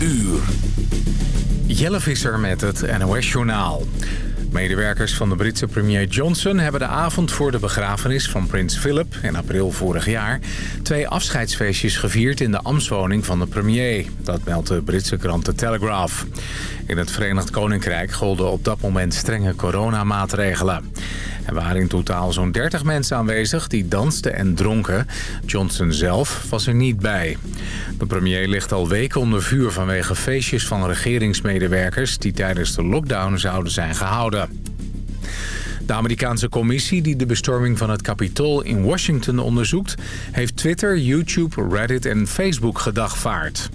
uur. Jelle Visser met het NOS-journaal. Medewerkers van de Britse premier Johnson hebben de avond voor de begrafenis van prins Philip in april vorig jaar twee afscheidsfeestjes gevierd in de ambtswoning van de premier. Dat meldt de Britse krant The Telegraph. In het Verenigd Koninkrijk golden op dat moment strenge coronamaatregelen. Er waren in totaal zo'n 30 mensen aanwezig die dansten en dronken. Johnson zelf was er niet bij. De premier ligt al weken onder vuur vanwege feestjes van regeringsmedewerkers... die tijdens de lockdown zouden zijn gehouden. De Amerikaanse commissie die de bestorming van het Capitool in Washington onderzoekt... heeft Twitter, YouTube, Reddit en Facebook gedagvaard.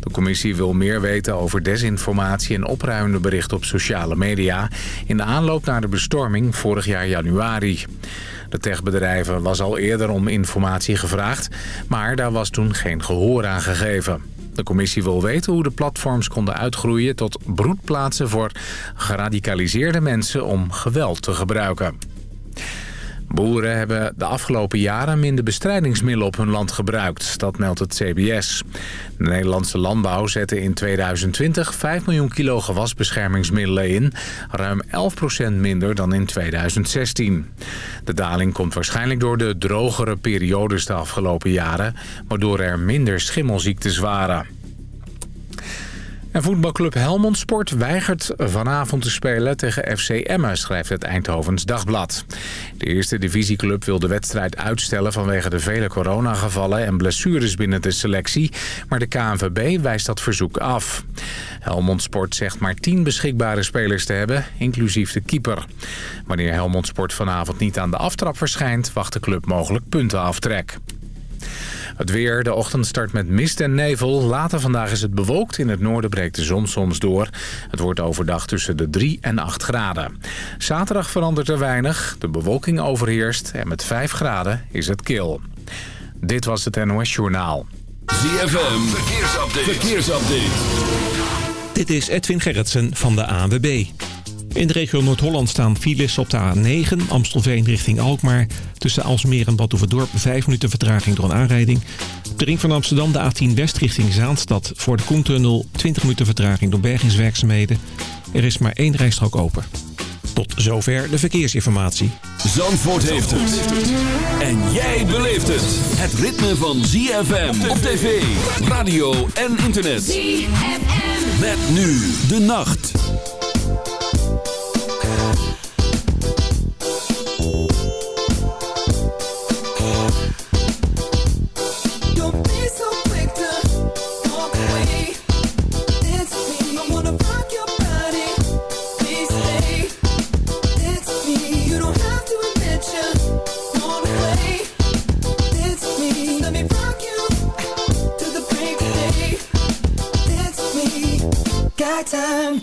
De commissie wil meer weten over desinformatie en opruimende berichten op sociale media... in de aanloop naar de bestorming vorig jaar januari. De techbedrijven was al eerder om informatie gevraagd, maar daar was toen geen gehoor aan gegeven. De commissie wil weten hoe de platforms konden uitgroeien tot broedplaatsen voor geradicaliseerde mensen om geweld te gebruiken. Boeren hebben de afgelopen jaren minder bestrijdingsmiddelen op hun land gebruikt. Dat meldt het CBS. De Nederlandse landbouw zette in 2020 5 miljoen kilo gewasbeschermingsmiddelen in. Ruim 11% minder dan in 2016. De daling komt waarschijnlijk door de drogere periodes de afgelopen jaren... waardoor er minder schimmelziektes waren. En voetbalclub Helmond Sport weigert vanavond te spelen tegen FC Emmen, schrijft het Eindhovens Dagblad. De eerste divisieclub wil de wedstrijd uitstellen vanwege de vele coronagevallen en blessures binnen de selectie, maar de KNVB wijst dat verzoek af. Helmond Sport zegt maar 10 beschikbare spelers te hebben, inclusief de keeper. Wanneer Helmond Sport vanavond niet aan de aftrap verschijnt, wacht de club mogelijk puntenaftrek. Het weer, de ochtend start met mist en nevel. Later vandaag is het bewolkt. In het noorden breekt de zon soms door. Het wordt overdag tussen de 3 en 8 graden. Zaterdag verandert er weinig. De bewolking overheerst en met 5 graden is het kil. Dit was het NOS Journaal. ZFM, verkeersupdate. verkeersupdate. Dit is Edwin Gerritsen van de ANWB. In de regio Noord-Holland staan files op de A9, Amstelveen richting Alkmaar. Tussen Alsmeer en Badhoevedorp 5 minuten vertraging door een aanrijding. Op de ring van Amsterdam de A10 West richting Zaanstad. Voor de Koentunnel 20 minuten vertraging door bergingswerkzaamheden. Er is maar één rijstrook open. Tot zover de verkeersinformatie. Zandvoort heeft het. En jij beleeft het. Het ritme van ZFM op tv, radio en internet. ZFM. Met nu de nacht.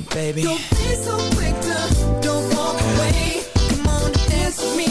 baby. Don't be so quick to don't walk away. Come on, dance with me.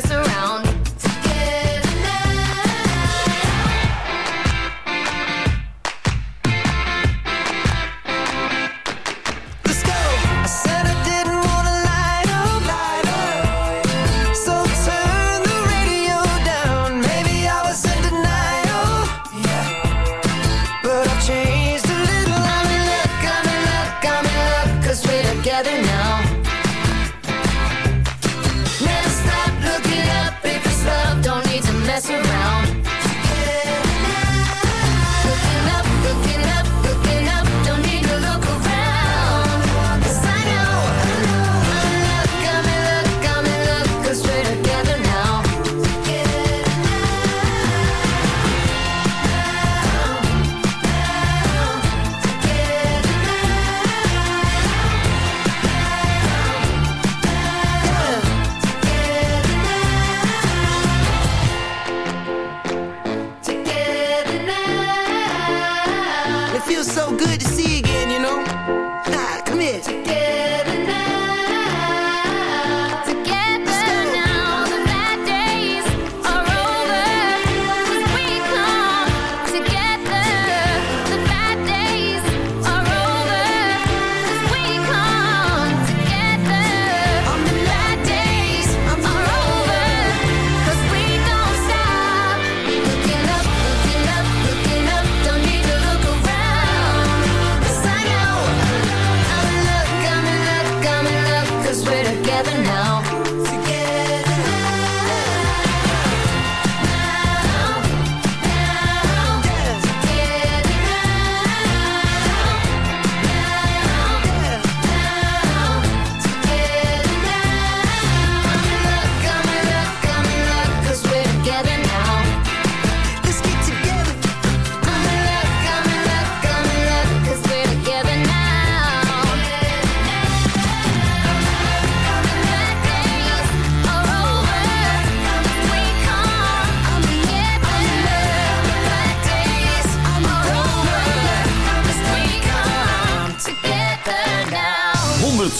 Mess around.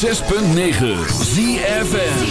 106.9 ZFN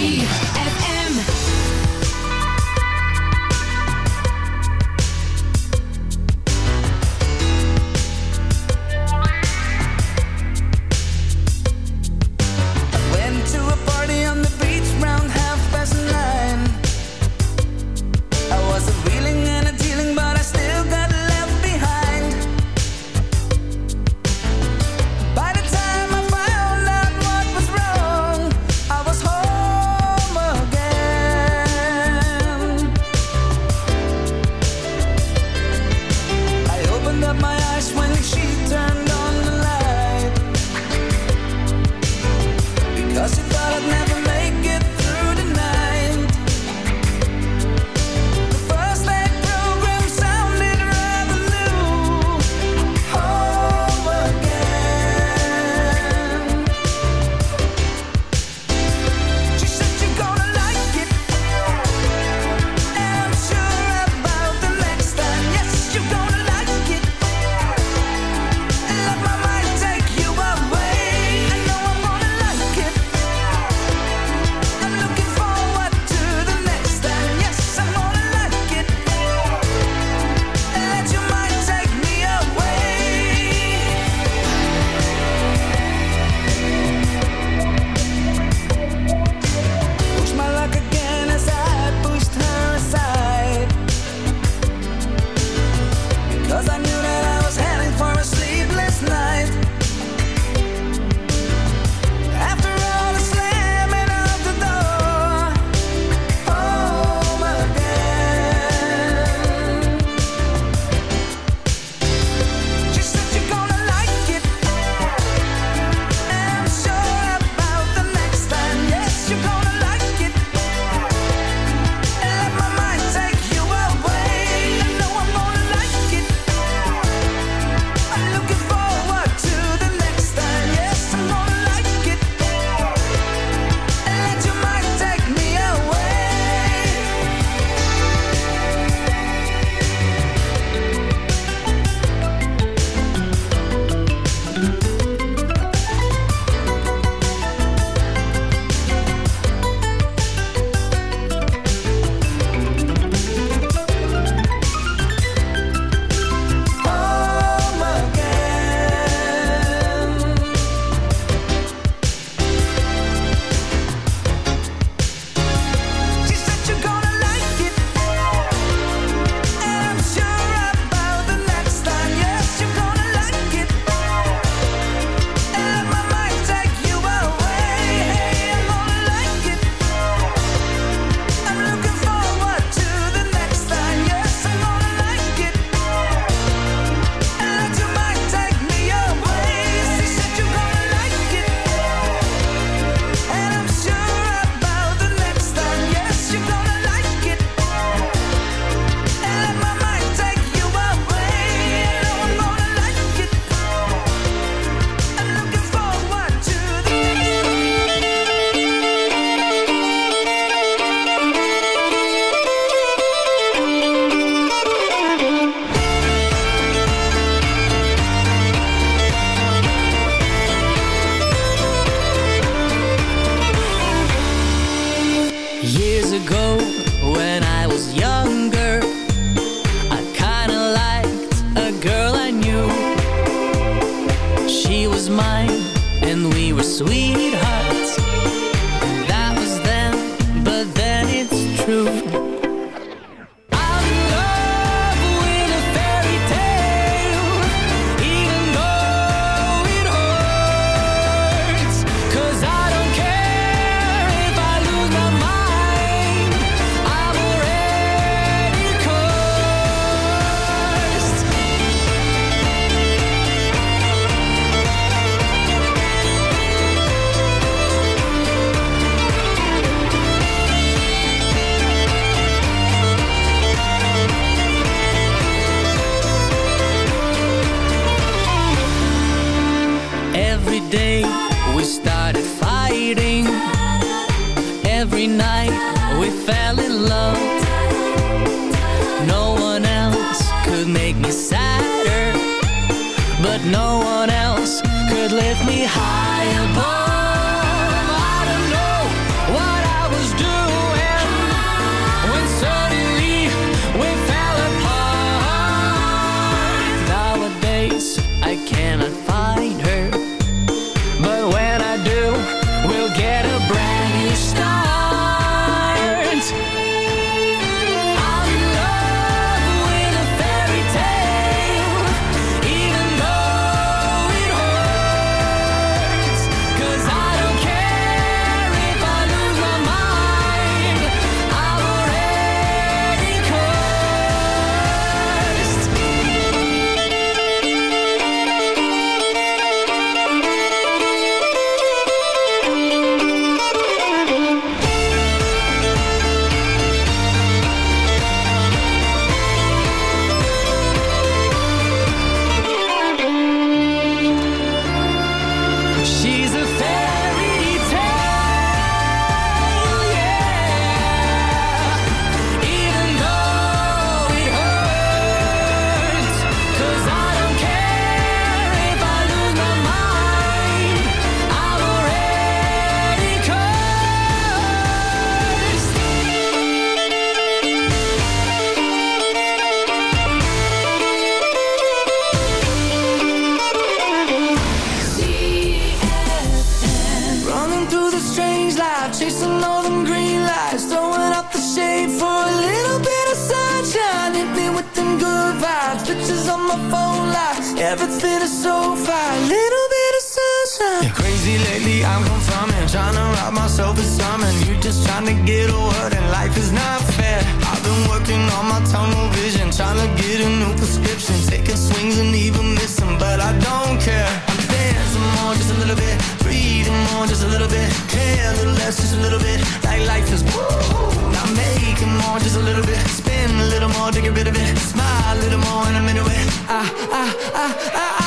less, just a little bit. Like life is woo. Now make more, just a little bit. Spin a little more to get rid of it. Smile a little more and I'm into it. Ah, ah, ah, ah, ah.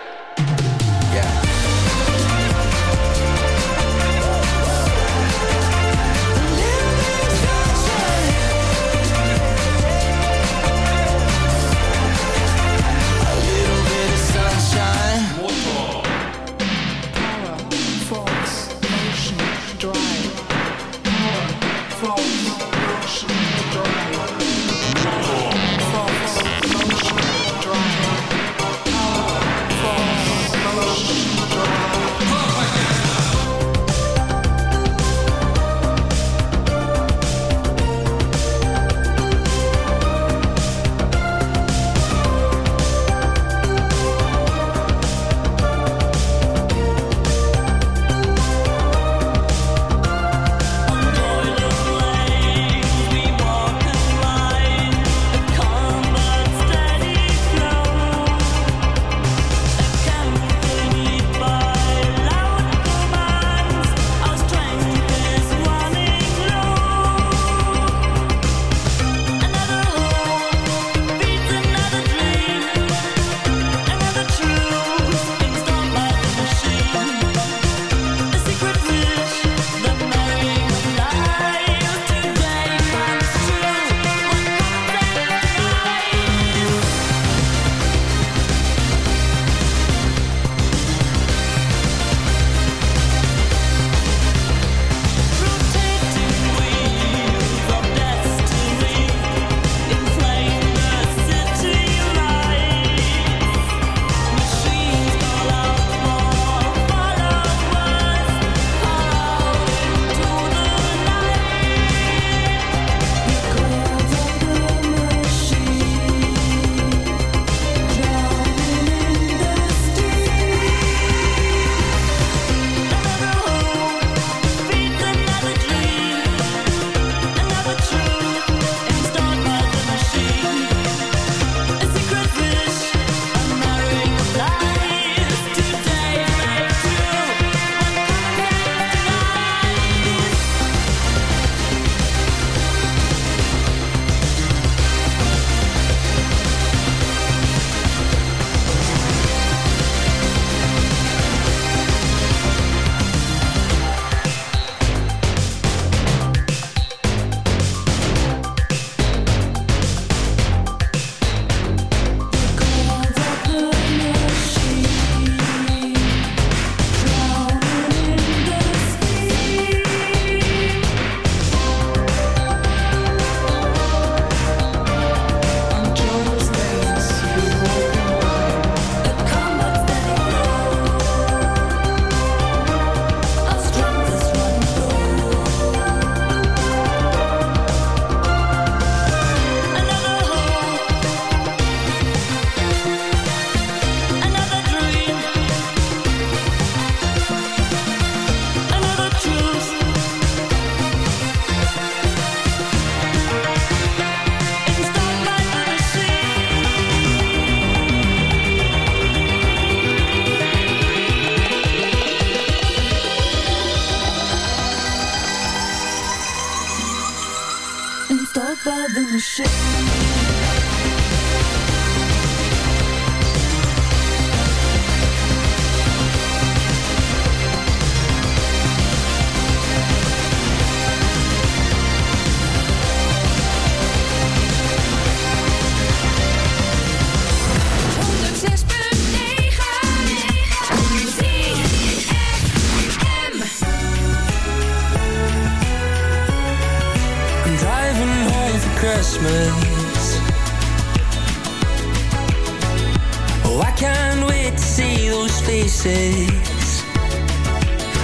Faces.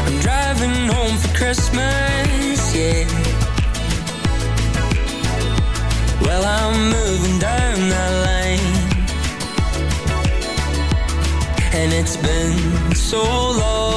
I'm driving home for Christmas, yeah. Well, I'm moving down that lane. And it's been so long.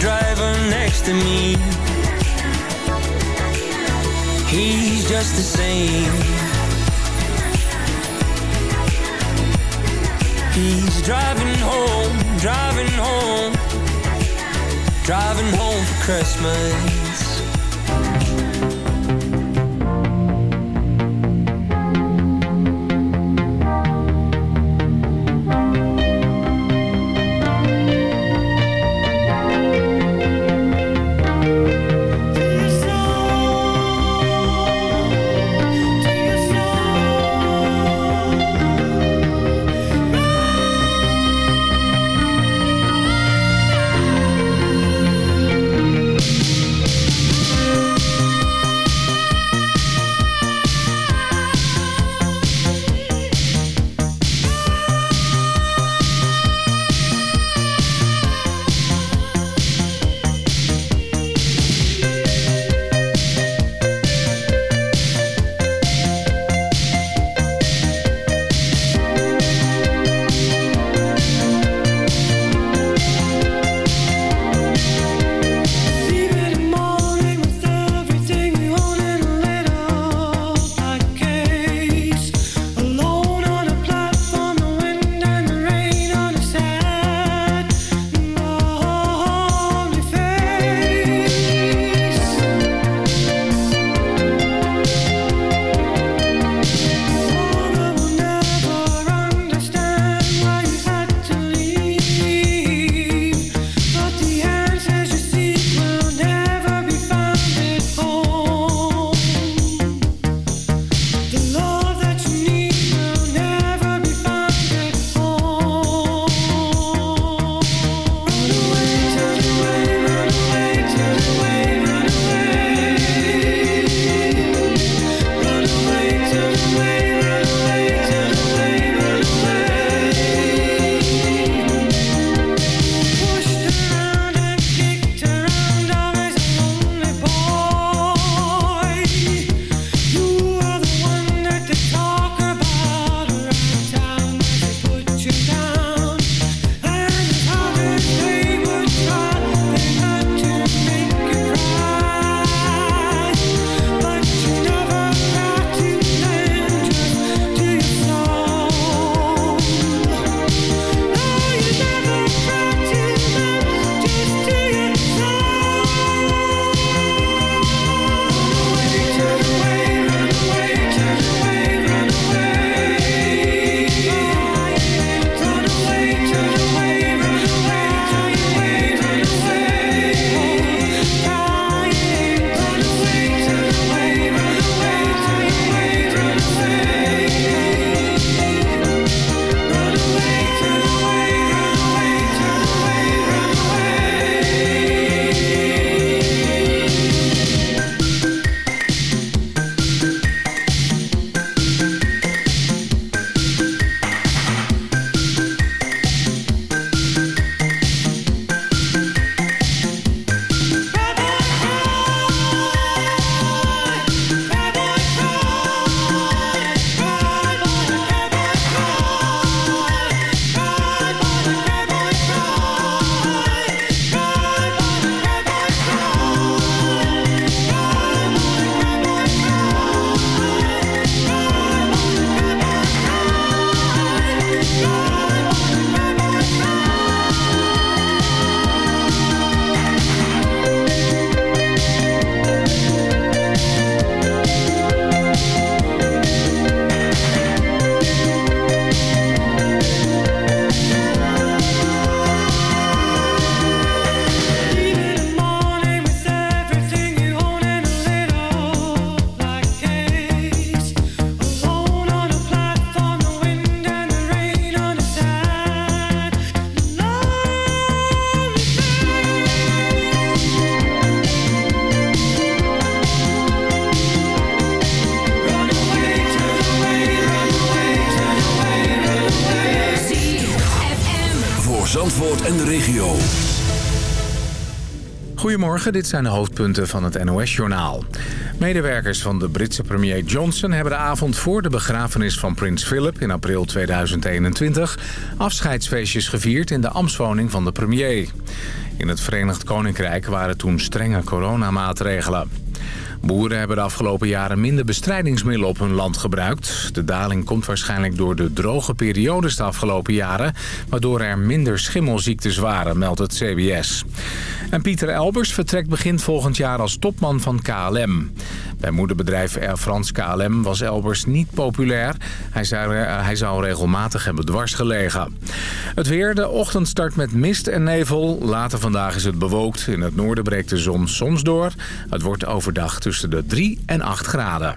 Driver next to me. He's just the same. He's driving home, driving home, driving home for Christmas. Dit zijn de hoofdpunten van het NOS-journaal. Medewerkers van de Britse premier Johnson hebben de avond voor de begrafenis van prins Philip in april 2021 afscheidsfeestjes gevierd in de ambtswoning van de premier. In het Verenigd Koninkrijk waren toen strenge coronamaatregelen. Boeren hebben de afgelopen jaren minder bestrijdingsmiddelen op hun land gebruikt. De daling komt waarschijnlijk door de droge periodes de afgelopen jaren... waardoor er minder schimmelziektes waren, meldt het CBS. En Pieter Elbers vertrekt begin volgend jaar als topman van KLM. Bij moederbedrijf Air France KLM was Elbers niet populair. Hij zou, eh, hij zou regelmatig hebben dwarsgelegen. Het weer, de ochtend start met mist en nevel. Later vandaag is het bewolkt. In het noorden breekt de zon soms door. Het wordt overdag tussen de 3 en 8 graden.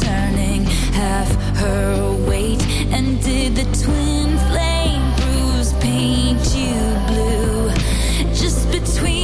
turning half her weight? And did the twin flame bruise paint you blue? Just between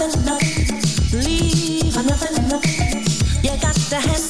nothing, nothing. Leave a nothing, nothing. You got to have.